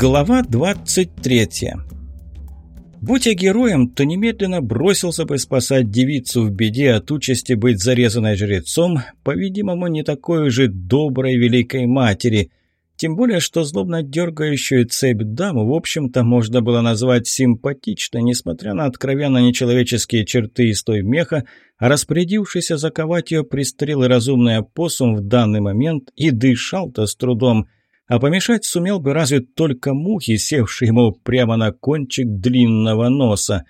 Глава 23 Будь я героем, то немедленно бросился бы спасать девицу в беде от участи быть зарезанной жрецом, по-видимому, не такой уже доброй великой матери. Тем более, что злобно дергающую цепь даму, в общем-то, можно было назвать симпатичной, несмотря на откровенно нечеловеческие черты из той меха, а распорядившийся заковать ее пристрелый разумный опоссум в данный момент и дышал-то с трудом – а помешать сумел бы разве только мухи, севшие ему прямо на кончик длинного носа.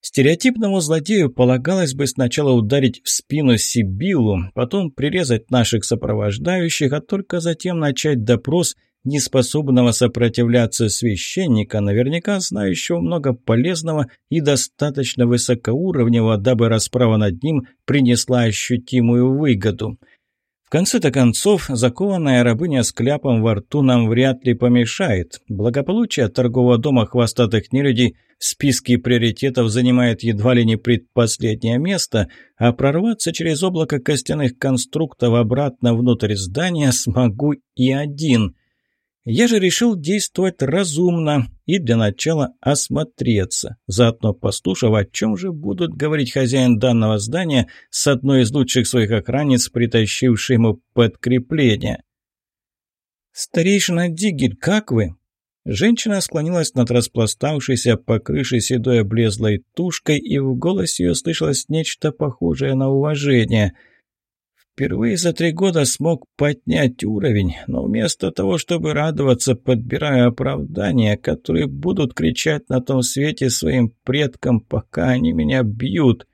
Стереотипному злодею полагалось бы сначала ударить в спину Сибилу, потом прирезать наших сопровождающих, а только затем начать допрос неспособного сопротивляться священника, наверняка знающего много полезного и достаточно высокоуровневого, дабы расправа над ним принесла ощутимую выгоду – в конце-то концов, закованная рабыня с кляпом во рту нам вряд ли помешает. Благополучие торгового дома хвостатых нелюдей в списке приоритетов занимает едва ли не предпоследнее место, а прорваться через облако костяных конструктов обратно внутрь здания смогу и один – я же решил действовать разумно и для начала осмотреться, заодно послушав, о чем же будут говорить хозяин данного здания с одной из лучших своих охранниц, притащившей ему подкрепление. «Старейшина Дигель, как вы?» Женщина склонилась над распластавшейся по крыше седой облезлой тушкой, и в голосе ее слышалось нечто похожее на уважение – Впервые за три года смог поднять уровень, но вместо того, чтобы радоваться, подбираю оправдания, которые будут кричать на том свете своим предкам, пока они меня бьют.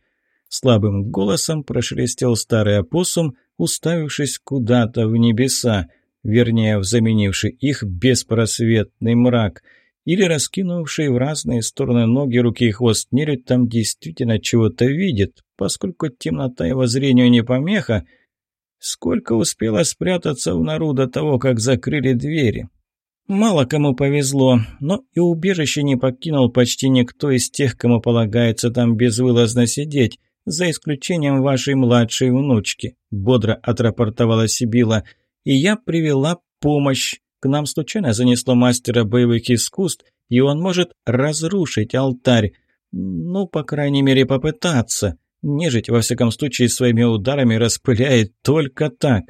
Слабым голосом прошелестел старый опоссум, уставившись куда-то в небеса, вернее, в заменивший их беспросветный мрак. Или раскинувший в разные стороны ноги, руки и хвост нерють там действительно чего-то видит, поскольку темнота его зрению не помеха, Сколько успело спрятаться в нору до того, как закрыли двери? Мало кому повезло, но и убежище не покинул почти никто из тех, кому полагается там безвылазно сидеть, за исключением вашей младшей внучки», — бодро отрапортовала Сибила. «И я привела помощь. К нам случайно занесло мастера боевых искусств, и он может разрушить алтарь. Ну, по крайней мере, попытаться. Нежить, во всяком случае, своими ударами распыляет только так.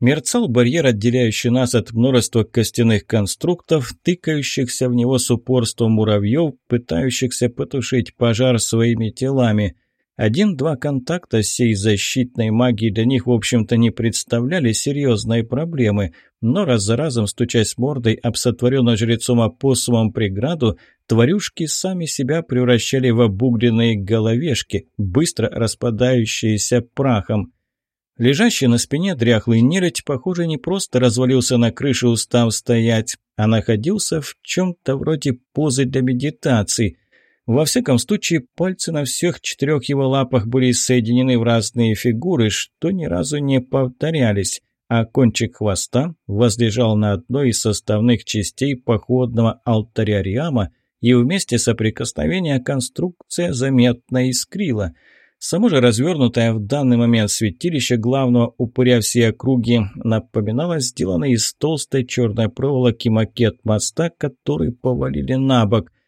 Мерцал барьер, отделяющий нас от множества костяных конструктов, тыкающихся в него с упорством муравьев, пытающихся потушить пожар своими телами – один-два контакта сей защитной магии для них, в общем-то, не представляли серьезной проблемы, но раз за разом, стучась мордой об сотворенную жрецом опоссумом преграду, тварюшки сами себя превращали в обугленные головешки, быстро распадающиеся прахом. Лежащий на спине дряхлый нелядь, похоже, не просто развалился на крыше, устав стоять, а находился в чем-то вроде позы для медитации – во всяком случае, пальцы на всех четырех его лапах были соединены в разные фигуры, что ни разу не повторялись, а кончик хвоста возлежал на одной из составных частей походного алтаря Риама, и вместе соприкосновения конструкция заметно искрила. Само же развернутое в данный момент святилище главного упыря всей округи напоминало сделанный из толстой черной проволоки макет моста, который повалили на бок –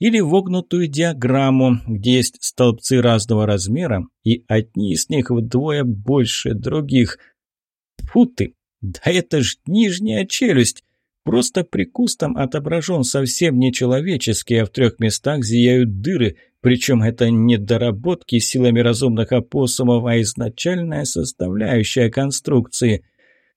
или вогнутую диаграмму, где есть столбцы разного размера, и одни из них вдвое больше других. Фу ты, да это ж нижняя челюсть! Просто при кустом отображен совсем нечеловеческий, а в трех местах зияют дыры, причем это не доработки силами разумных опоссумов, а изначальная составляющая конструкции.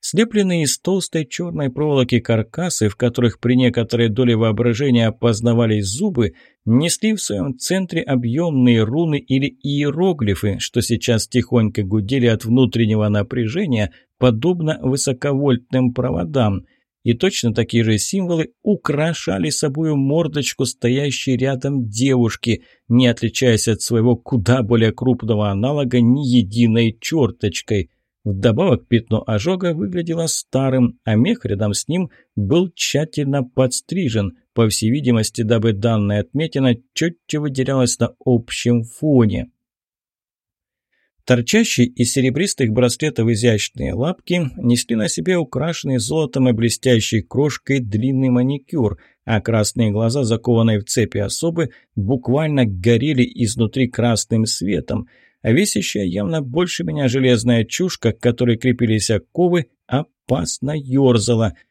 Слепленные из толстой черной проволоки каркасы, в которых при некоторой доле воображения опознавались зубы, несли в своем центре объемные руны или иероглифы, что сейчас тихонько гудели от внутреннего напряжения, подобно высоковольтным проводам. И точно такие же символы украшали собою мордочку стоящей рядом девушки, не отличаясь от своего куда более крупного аналога ни единой черточкой – Вдобавок пятно ожога выглядело старым, а мех рядом с ним был тщательно подстрижен, по всей видимости, дабы данная отметина четче выделялась на общем фоне. Торчащие из серебристых браслетов изящные лапки несли на себе украшенный золотом и блестящей крошкой длинный маникюр, а красные глаза, закованные в цепи особы, буквально горели изнутри красным светом, весящая явно больше меня железная чушка, к которой крепились оковы, опасно ерзала –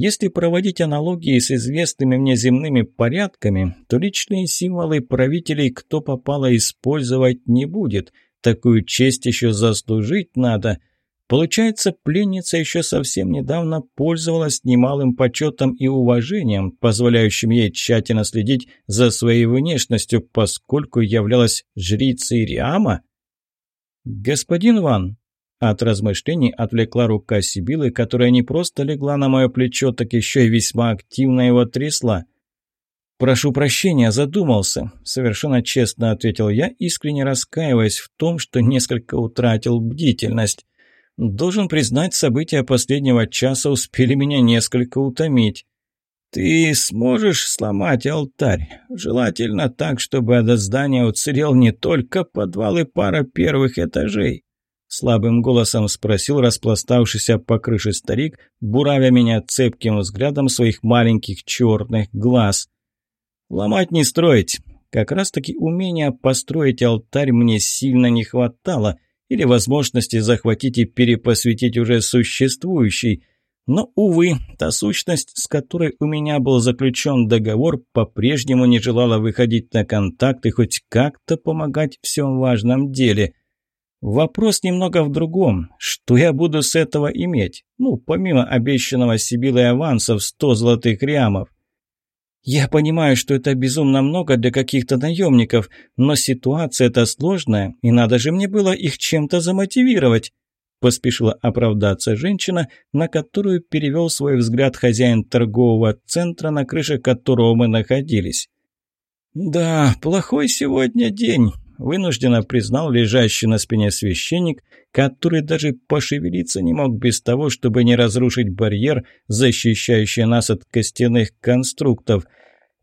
если проводить аналогии с известными мне земными порядками, то личные символы правителей кто попало использовать не будет. Такую честь еще заслужить надо. Получается, пленница еще совсем недавно пользовалась немалым почетом и уважением, позволяющим ей тщательно следить за своей внешностью, поскольку являлась жрицей Риама? «Господин Ван», от размышлений отвлекла рука Сибилы, которая не просто легла на мое плечо, так еще и весьма активно его трясла. «Прошу прощения, задумался», — совершенно честно ответил я, искренне раскаиваясь в том, что несколько утратил бдительность. Должен признать, события последнего часа успели меня несколько утомить. «Ты сможешь сломать алтарь? Желательно так, чтобы от здания уцелел не только подвал и пара первых этажей». Слабым голосом спросил распластавшийся по крыше старик, буравя меня цепким взглядом своих маленьких черных глаз. «Ломать не строить. Как раз-таки умения построить алтарь мне сильно не хватало, или возможности захватить и перепосвятить уже существующий. Но, увы, та сущность, с которой у меня был заключен договор, по-прежнему не желала выходить на контакт и хоть как-то помогать в всем важном деле». Вопрос немного в другом. Что я буду с этого иметь? Ну, помимо обещанного Сибилой аванса в сто золотых риамов. Я понимаю, что это безумно много для каких-то наемников, но ситуация-то сложная, и надо же мне было их чем-то замотивировать. Поспешила оправдаться женщина, на которую перевел свой взгляд хозяин торгового центра, на крыше которого мы находились. «Да, плохой сегодня день вынужденно признал лежащий на спине священник, который даже пошевелиться не мог без того, чтобы не разрушить барьер, защищающий нас от костяных конструктов.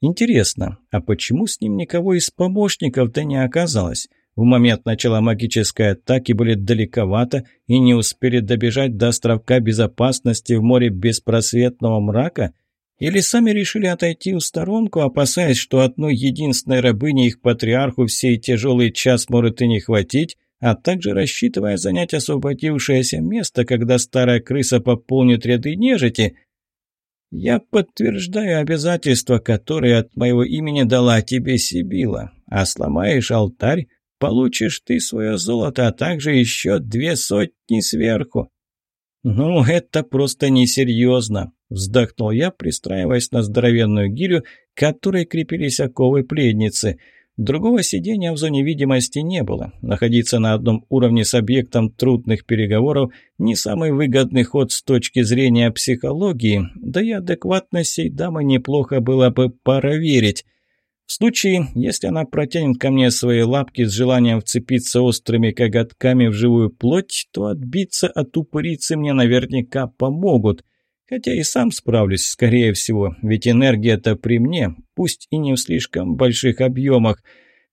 Интересно, а почему с ним никого из помощников-то не оказалось? В момент начала магической атаки были далековато и не успели добежать до островка безопасности в море беспросветного мрака – или сами решили отойти в сторонку, опасаясь, что одной единственной рабыни их патриарху в сей тяжелый час может и не хватить, а также рассчитывая занять освободившееся место, когда старая крыса пополнит ряды нежити. Я подтверждаю обязательства, которые от моего имени дала тебе Сибила, а сломаешь алтарь, получишь ты свое золото, а также еще две сотни сверху. Ну, это просто несерьезно. Вздохнул я, пристраиваясь на здоровенную гирю, которой крепились оковы пледницы. Другого сидения в зоне видимости не было. Находиться на одном уровне с объектом трудных переговоров – не самый выгодный ход с точки зрения психологии, да и адекватность сей дамы неплохо было бы проверить. В случае, если она протянет ко мне свои лапки с желанием вцепиться острыми коготками в живую плоть, то отбиться от упырицы мне наверняка помогут – Хотя и сам справлюсь, скорее всего, ведь энергия-то при мне, пусть и не в слишком больших объемах.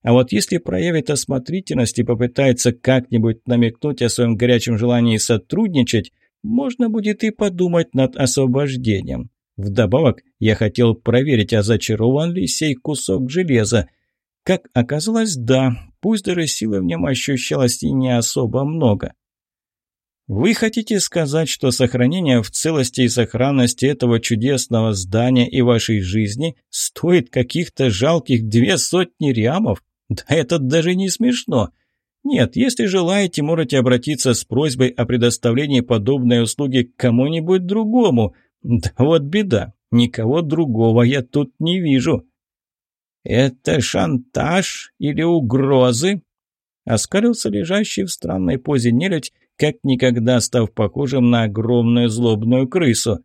А вот если проявит осмотрительность и попытается как-нибудь намекнуть о своем горячем желании сотрудничать, можно будет и подумать над освобождением. Вдобавок, я хотел проверить, а зачарован ли сей кусок железа. Как оказалось, да, пусть даже силы в нем ощущалось и не особо много. Вы хотите сказать, что сохранение в целости и сохранности этого чудесного здания и вашей жизни стоит каких-то жалких две сотни риамов? Да это даже не смешно. Нет, если желаете, можете обратиться с просьбой о предоставлении подобной услуги кому-нибудь другому. Да вот беда, никого другого я тут не вижу. Это шантаж или угрозы? Оскалился лежащий в странной позе нелюдь, как никогда став похожим на огромную злобную крысу.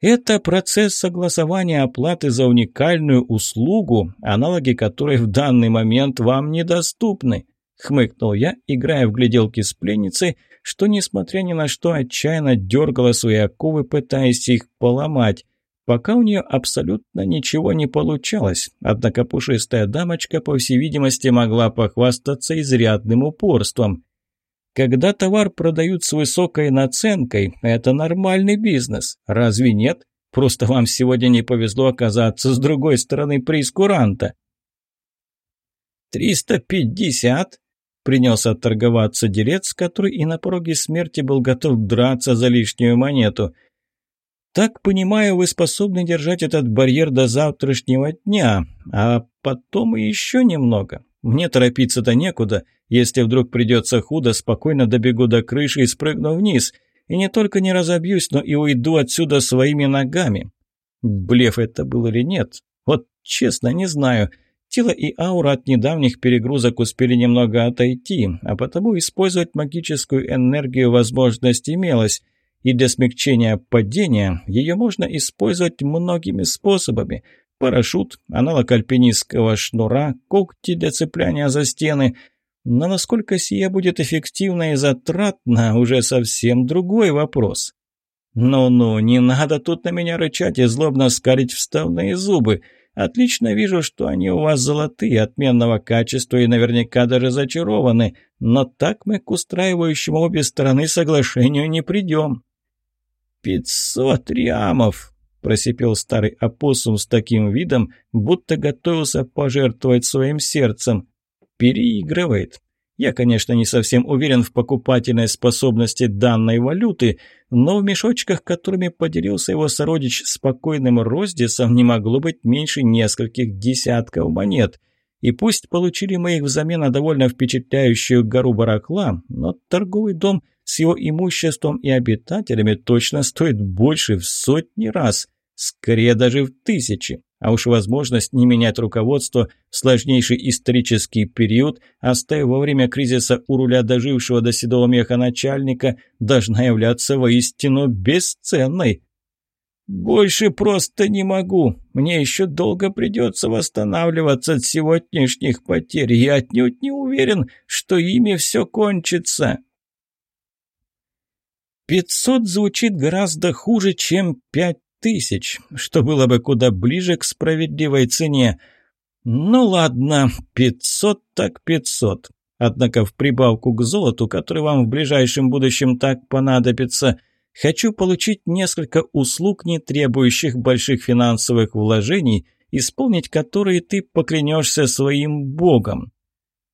Это процесс согласования оплаты за уникальную услугу, аналоги которой в данный момент вам недоступны. Хмыкнул я, играя в гляделки с пленницей, что, несмотря ни на что, отчаянно дергала свои оковы, пытаясь их поломать. Пока у нее абсолютно ничего не получалось, однако пушистая дамочка, по всей видимости, могла похвастаться изрядным упорством. Когда товар продают с высокой наценкой, это нормальный бизнес. Разве нет? Просто вам сегодня не повезло оказаться с другой стороны прейскуранта. «Триста пятьдесят?» – принялся торговаться делец, который и на пороге смерти был готов драться за лишнюю монету. «Так, понимаю, вы способны держать этот барьер до завтрашнего дня, а потом и еще немного. Мне торопиться-то некуда. Если вдруг придется худо, спокойно добегу до крыши и спрыгну вниз. И не только не разобьюсь, но и уйду отсюда своими ногами. Блеф это был или нет? Вот честно, не знаю. Тело и аура от недавних перегрузок успели немного отойти, а потому использовать магическую энергию возможность имелась. И для смягчения падения ее можно использовать многими способами – Парашют, аналог альпинистского шнура, когти для цепляния за стены. Но насколько сия будет эффективно и затратно, уже совсем другой вопрос. «Ну-ну, не надо тут на меня рычать и злобно скалить вставные зубы. Отлично вижу, что они у вас золотые, отменного качества и наверняка даже зачарованы, но так мы к устраивающему обе стороны соглашению не придем». «Пятьсот риамов!» – просипел старый опоссум с таким видом, будто готовился пожертвовать своим сердцем. Переигрывает. Я, конечно, не совсем уверен в покупательной способности данной валюты, но в мешочках, которыми поделился его сородич спокойным Роздисом, не могло быть меньше нескольких десятков монет. И пусть получили мы их взамен на довольно впечатляющую гору барахла, но торговый дом – с его имуществом и обитателями точно стоит больше в сотни раз, скорее даже в тысячи. А уж возможность не менять руководство в сложнейший исторический период, оставив во время кризиса у руля дожившего до седого меха начальника, должна являться воистину бесценной. «Больше просто не могу. Мне еще долго придется восстанавливаться от сегодняшних потерь. Я отнюдь не уверен, что ими все кончится». Пятьсот звучит гораздо хуже, чем пять тысяч, что было бы куда ближе к справедливой цене. Ну ладно, пятьсот так пятьсот. Однако в прибавку к золоту, который вам в ближайшем будущем так понадобится, хочу получить несколько услуг, не требующих больших финансовых вложений, исполнить которые ты поклянешься своим богом.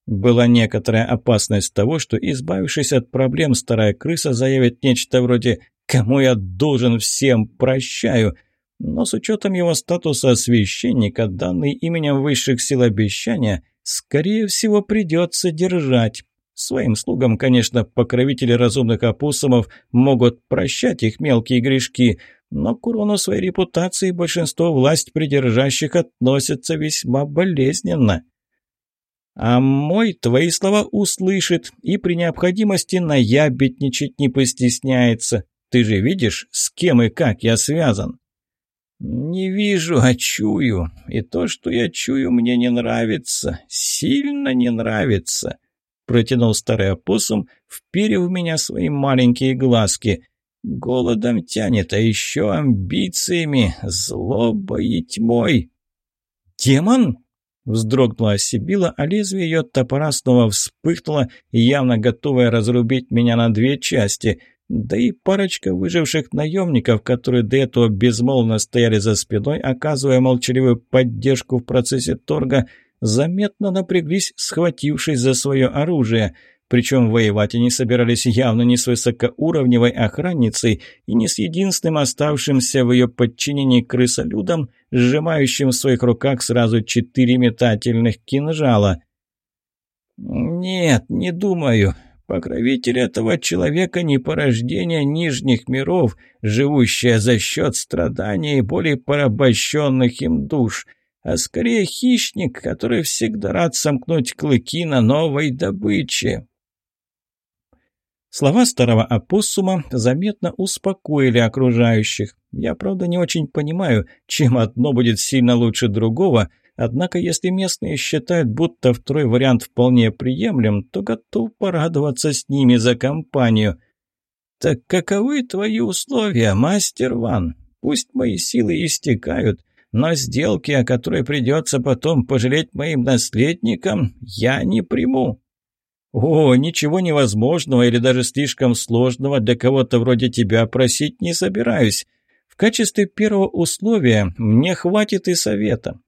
Была некоторая опасность того, что, избавившись от проблем, старая крыса заявит нечто вроде «Кому я должен всем прощаю», но с учетом его статуса священника, данный именем высших сил обещания, скорее всего, придется держать. Своим слугам, конечно, покровители разумных опоссумов могут прощать их мелкие грешки, но к урону своей репутации большинство власть придержащих относятся весьма болезненно. А мой твои слова услышит и при необходимости наябедничать не постесняется. Ты же видишь, с кем и как я связан?» «Не вижу, а чую. И то, что я чую, мне не нравится. Сильно не нравится», — протянул старый опоссум, вперев в меня свои маленькие глазки. «Голодом тянет, а еще амбициями, злобой и тьмой». «Демон?» Вздрогнула Сибила, а лезвие ее топора снова вспыхнуло, явно готовое разрубить меня на две части. Да и парочка выживших наемников, которые до этого безмолвно стояли за спиной, оказывая молчаливую поддержку в процессе торга, заметно напряглись, схватившись за свое оружие – причем воевать они собирались явно не с высокоуровневой охранницей и не с единственным оставшимся в ее подчинении крысолюдом, сжимающим в своих руках сразу четыре метательных кинжала. «Нет, не думаю. Покровитель этого человека не порождение нижних миров, живущее за счет страданий и более порабощенных им душ» а скорее хищник, который всегда рад сомкнуть клыки на новой добыче. Слова старого опоссума заметно успокоили окружающих. Я, правда, не очень понимаю, чем одно будет сильно лучше другого, однако если местные считают, будто второй вариант вполне приемлем, то готов порадоваться с ними за компанию. «Так каковы твои условия, мастер Ван? Пусть мои силы истекают, но сделки, о которой придется потом пожалеть моим наследникам, я не приму». О, ничего невозможного или даже слишком сложного для кого-то вроде тебя просить не собираюсь. В качестве первого условия мне хватит и совета.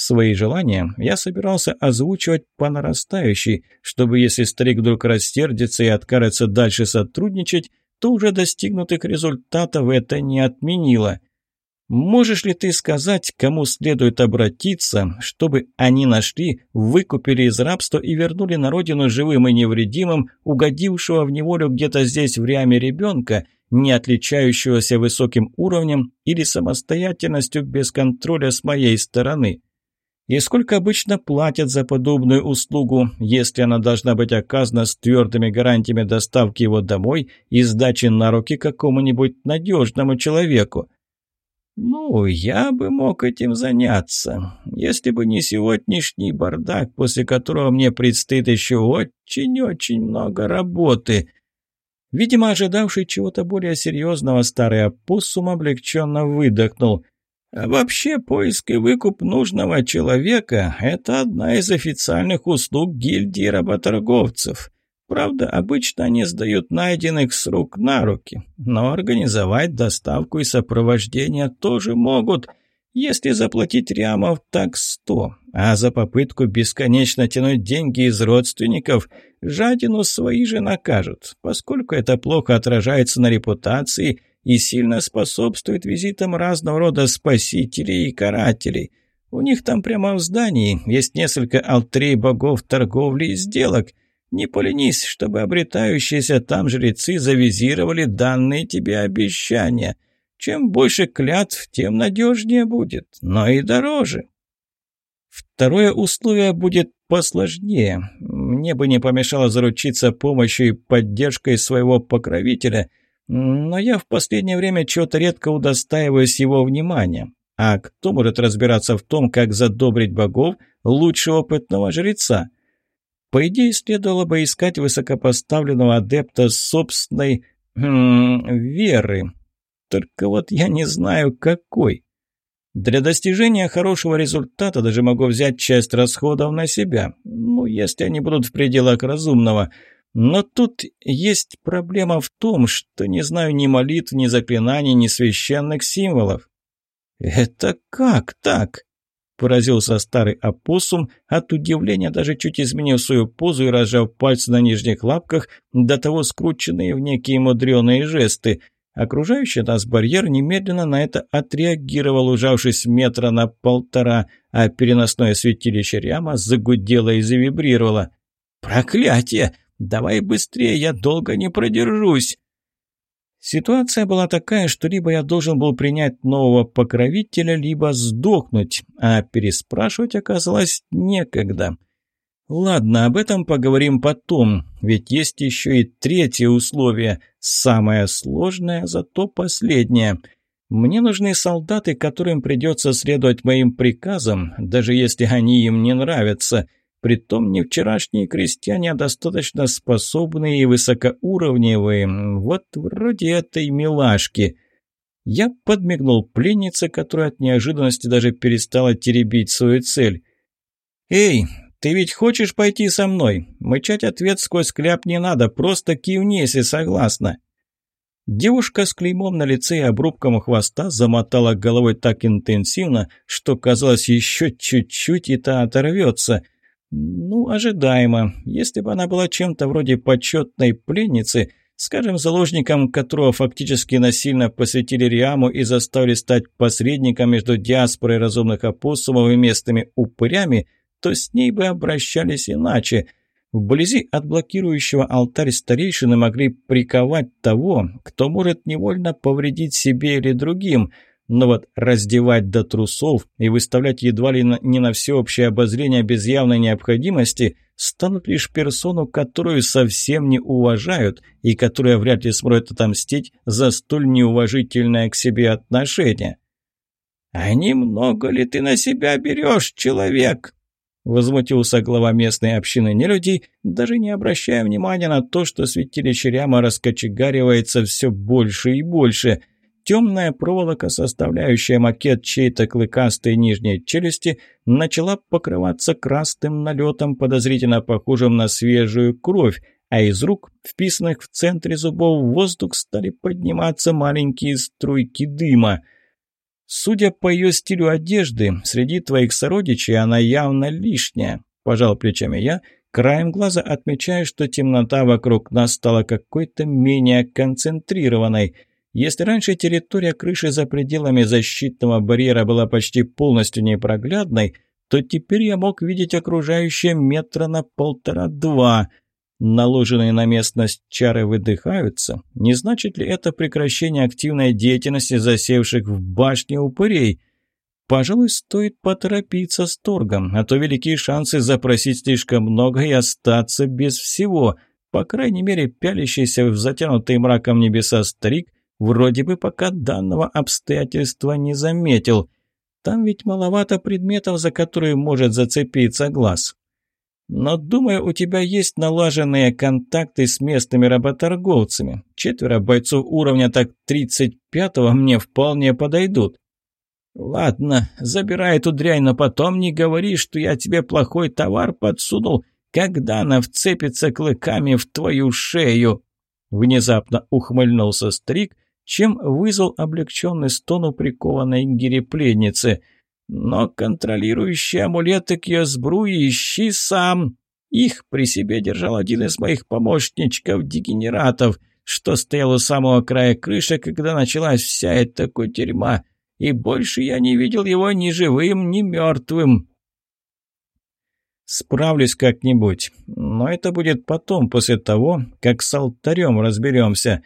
Свои желания я собирался озвучивать по нарастающей, чтобы если старик вдруг рассердится и откажется дальше сотрудничать, то уже достигнутых результатов это не отменило. Можешь ли ты сказать, кому следует обратиться, чтобы они нашли, выкупили из рабства и вернули на родину живым и невредимым, угодившего в неволю где-то здесь в Риаме ребенка, не отличающегося высоким уровнем или самостоятельностью без контроля с моей стороны? И сколько обычно платят за подобную услугу, если она должна быть оказана с твердыми гарантиями доставки его домой и сдачи на руки какому-нибудь надежному человеку? Ну, я бы мог этим заняться, если бы не сегодняшний бардак, после которого мне предстоит еще очень-очень много работы. Видимо, ожидавший чего-то более серьезного старый опуссум облегченно выдохнул – а вообще, поиск и выкуп нужного человека – это одна из официальных услуг гильдии работорговцев. Правда, обычно они сдают найденных с рук на руки, но организовать доставку и сопровождение тоже могут, если заплатить рямов так сто, а за попытку бесконечно тянуть деньги из родственников жадину свои же накажут, поскольку это плохо отражается на репутации – и сильно способствует визитам разного рода спасителей и карателей. У них там прямо в здании есть несколько алтарей богов торговли и сделок. Не поленись, чтобы обретающиеся там жрецы завизировали данные тебе обещания. Чем больше клятв, тем надежнее будет, но и дороже. Второе условие будет посложнее. Мне бы не помешало заручиться помощью и поддержкой своего покровителя – но я в последнее время чего-то редко удостаиваюсь его внимания. А кто может разбираться в том, как задобрить богов лучше опытного жреца? По идее, следовало бы искать высокопоставленного адепта собственной хм, веры. Только вот я не знаю, какой. Для достижения хорошего результата даже могу взять часть расходов на себя. Ну, если они будут в пределах разумного – но тут есть проблема в том, что не знаю ни молитв, ни заклинаний, ни священных символов. «Это как так?» – поразился старый опоссум, от удивления даже чуть изменив свою позу и разжав пальцы на нижних лапках, до того скрученные в некие мудреные жесты. Окружающий нас барьер немедленно на это отреагировал, ужавшись метра на полтора, а переносное святилище Ряма загудело и завибрировало. «Проклятие! Давай быстрее, я долго не продержусь!» Ситуация была такая, что либо я должен был принять нового покровителя, либо сдохнуть, а переспрашивать оказалось некогда. Ладно, об этом поговорим потом, ведь есть еще и третье условие, самое сложное, зато последнее. Мне нужны солдаты, которым придется следовать моим приказам, даже если они им не нравятся – Притом не вчерашние крестьяне, а достаточно способные и высокоуровневые, вот вроде этой милашки. Я подмигнул пленнице, которая от неожиданности даже перестала теребить свою цель. «Эй, ты ведь хочешь пойти со мной? Мычать ответ сквозь кляп не надо, просто кивни, если согласна». Девушка с клеймом на лице и обрубком хвоста замотала головой так интенсивно, что казалось еще чуть-чуть и та оторвется – ну, ожидаемо. Если бы она была чем-то вроде почетной пленницы, скажем, заложником которого фактически насильно посвятили Риаму и заставили стать посредником между диаспорой разумных опоссумов и местными упырями, то с ней бы обращались иначе. Вблизи от блокирующего алтарь старейшины могли приковать того, кто может невольно повредить себе или другим – но вот раздевать до трусов и выставлять едва ли не на всеобщее обозрение без явной необходимости станут лишь персону, которую совсем не уважают и которая вряд ли сможет отомстить за столь неуважительное к себе отношение. «А немного ли ты на себя берешь, человек?» Возмутился глава местной общины нелюдей, даже не обращая внимания на то, что святилище Ряма раскочегаривается все больше и больше – темная проволока, составляющая макет чьей-то клыкастой нижней челюсти, начала покрываться красным налетом, подозрительно похожим на свежую кровь, а из рук, вписанных в центре зубов, в воздух стали подниматься маленькие струйки дыма. Судя по ее стилю одежды, среди твоих сородичей она явно лишняя, пожал плечами я, краем глаза отмечая, что темнота вокруг нас стала какой-то менее концентрированной. Если раньше территория крыши за пределами защитного барьера была почти полностью непроглядной, то теперь я мог видеть окружающее метра на полтора-два – наложенные на местность чары выдыхаются, не значит ли это прекращение активной деятельности засевших в башне упырей? Пожалуй, стоит поторопиться с торгом, а то великие шансы запросить слишком много и остаться без всего. По крайней мере, пялящийся в затянутый мраком небеса старик вроде бы пока данного обстоятельства не заметил. Там ведь маловато предметов, за которые может зацепиться глаз. Но, думаю, у тебя есть налаженные контакты с местными работорговцами. Четверо бойцов уровня так 35-го мне вполне подойдут. Ладно, забирай эту дрянь, но потом не говори, что я тебе плохой товар подсунул, когда она вцепится клыками в твою шею. Внезапно ухмыльнулся Стрик, чем вызвал облегченный стон у прикованной гири пленницы – но контролирующие амулеты к ее сбруе ищи сам. Их при себе держал один из моих помощничков-дегенератов, что стоял у самого края крыши, когда началась вся эта кутерьма, и больше я не видел его ни живым, ни мертвым. Справлюсь как-нибудь, но это будет потом, после того, как с алтарем разберемся.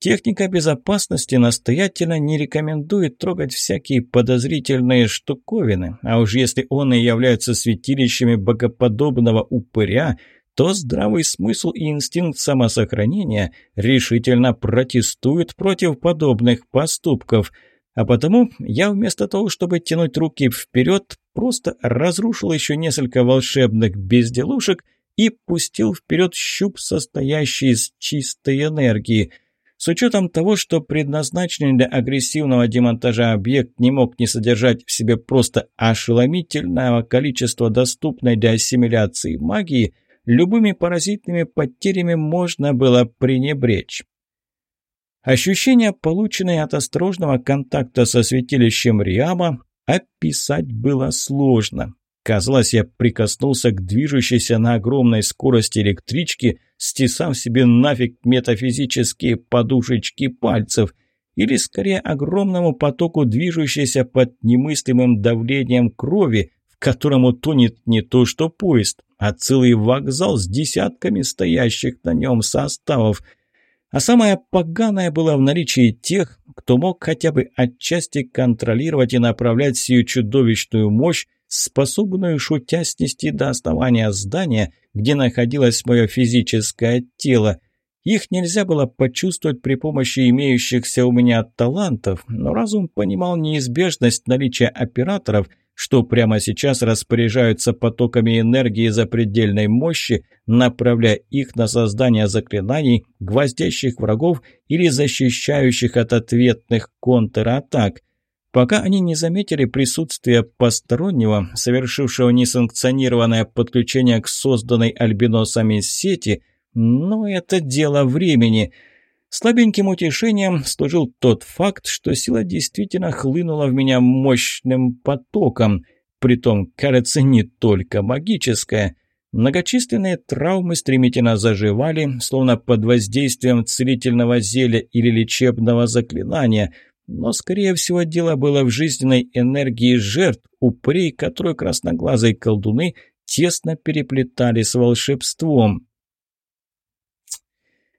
Техника безопасности настоятельно не рекомендует трогать всякие подозрительные штуковины, а уж если он и являются святилищами богоподобного упыря, то здравый смысл и инстинкт самосохранения решительно протестуют против подобных поступков. А потому я вместо того, чтобы тянуть руки вперед, просто разрушил еще несколько волшебных безделушек и пустил вперед щуп, состоящий из чистой энергии – с учетом того, что предназначенный для агрессивного демонтажа объект не мог не содержать в себе просто ошеломительного количества доступной для ассимиляции магии, любыми паразитными потерями можно было пренебречь. Ощущения, полученные от осторожного контакта со святилищем Риама, описать было сложно. Казалось, я прикоснулся к движущейся на огромной скорости электричке, стесав себе нафиг метафизические подушечки пальцев, или скорее огромному потоку движущейся под немыслимым давлением крови, в котором утонет не то что поезд, а целый вокзал с десятками стоящих на нем составов. А самое поганое было в наличии тех, кто мог хотя бы отчасти контролировать и направлять сию чудовищную мощь способную шутя снести до основания здания, где находилось мое физическое тело. Их нельзя было почувствовать при помощи имеющихся у меня талантов, но разум понимал неизбежность наличия операторов, что прямо сейчас распоряжаются потоками энергии запредельной мощи, направляя их на создание заклинаний, гвоздящих врагов или защищающих от ответных контратак. Пока они не заметили присутствия постороннего, совершившего несанкционированное подключение к созданной альбиносами сети, но это дело времени. Слабеньким утешением служил тот факт, что сила действительно хлынула в меня мощным потоком, притом, кажется, не только магическая. Многочисленные травмы стремительно заживали, словно под воздействием целительного зелья или лечебного заклинания – но, скорее всего, дело было в жизненной энергии жертв, упырей, которые красноглазые колдуны тесно переплетали с волшебством.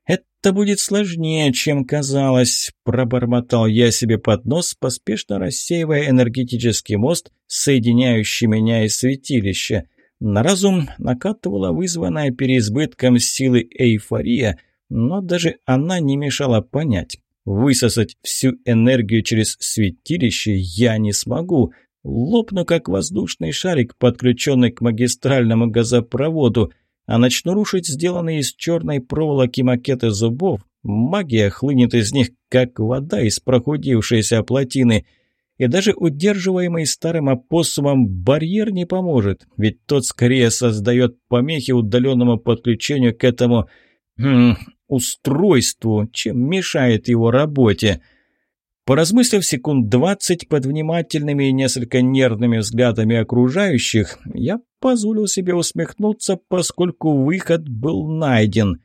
«Это будет сложнее, чем казалось», – пробормотал я себе под нос, поспешно рассеивая энергетический мост, соединяющий меня и святилище. На разум накатывала вызванная переизбытком силы эйфория, но даже она не мешала понять. Высосать всю энергию через святилище я не смогу. Лопну, как воздушный шарик, подключенный к магистральному газопроводу, а начну рушить сделанные из черной проволоки макеты зубов, Магия хлынет из них, как вода из прохудившейся плотины. И даже удерживаемый старым опоссумом барьер не поможет, ведь тот скорее создает помехи удаленному подключению к этому м, устройству, чем мешает его работе. Поразмыслив секунд двадцать под внимательными и несколько нервными взглядами окружающих, я позволил себе усмехнуться, поскольку выход был найден.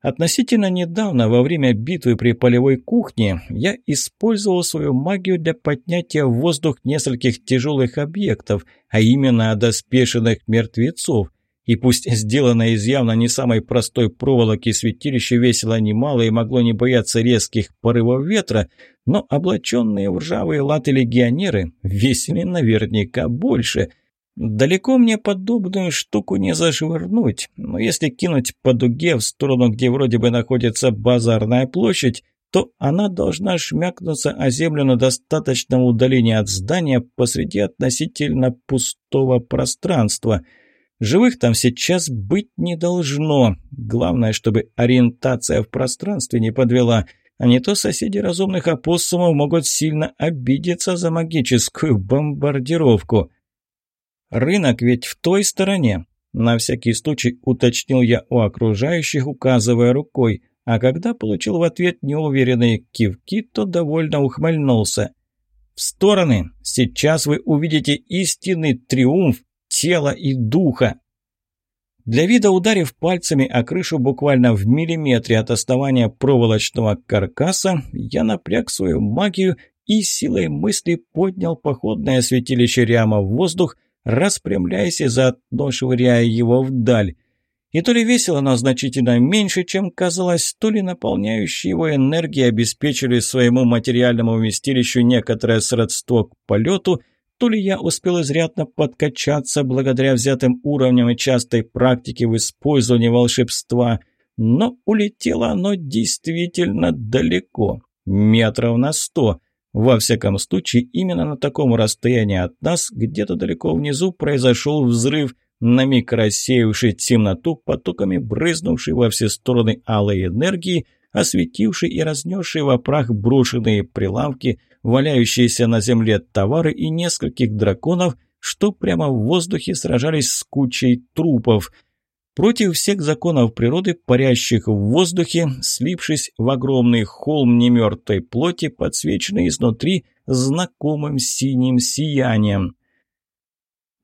Относительно недавно, во время битвы при полевой кухне, я использовал свою магию для поднятия в воздух нескольких тяжелых объектов, а именно одоспешенных мертвецов, и пусть сделанное из явно не самой простой проволоки святилище весило немало и могло не бояться резких порывов ветра, но облаченные в ржавые латы легионеры весили наверняка больше. Далеко мне подобную штуку не зашвырнуть, но если кинуть по дуге в сторону, где вроде бы находится базарная площадь, то она должна шмякнуться о землю на достаточном удалении от здания посреди относительно пустого пространства – Живых там сейчас быть не должно. Главное, чтобы ориентация в пространстве не подвела. А не то соседи разумных опоссумов могут сильно обидеться за магическую бомбардировку. Рынок ведь в той стороне. На всякий случай уточнил я у окружающих, указывая рукой. А когда получил в ответ неуверенные кивки, то довольно ухмыльнулся. «В стороны! Сейчас вы увидите истинный триумф тела и духа. Для вида ударив пальцами о крышу буквально в миллиметре от основания проволочного каркаса, я напряг свою магию и силой мысли поднял походное святилище Ряма в воздух, распрямляясь и заодно швыряя его вдаль. И то ли весело, но значительно меньше, чем казалось, то ли наполняющие его энергии обеспечили своему материальному вместилищу некоторое сродство к полету – то ли я успел изрядно подкачаться благодаря взятым уровням и частой практике в использовании волшебства, но улетело оно действительно далеко, метров на сто. Во всяком случае, именно на таком расстоянии от нас, где-то далеко внизу, произошел взрыв, на миг рассеявший темноту потоками брызнувшей во все стороны алой энергии, осветивший и разнесший в прах брошенные прилавки, валяющиеся на земле товары и нескольких драконов, что прямо в воздухе сражались с кучей трупов. Против всех законов природы, парящих в воздухе, слившись в огромный холм немертой плоти, подсвеченный изнутри знакомым синим сиянием.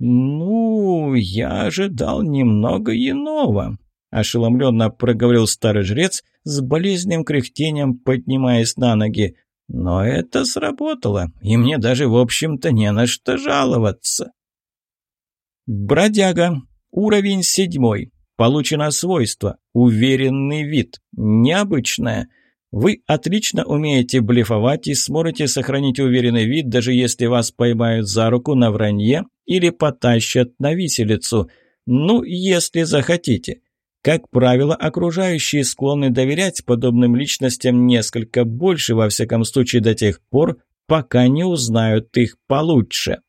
«Ну, я ожидал немного иного», – ошеломленно проговорил старый жрец с болезненным кряхтением, поднимаясь на ноги. Но это сработало, и мне даже, в общем-то, не на что жаловаться. Бродяга. Уровень седьмой. Получено свойство. Уверенный вид. Необычное. Вы отлично умеете блефовать и сможете сохранить уверенный вид, даже если вас поймают за руку на вранье или потащат на виселицу. Ну, если захотите. Как правило, окружающие склонны доверять подобным личностям несколько больше, во всяком случае до тех пор, пока не узнают их получше.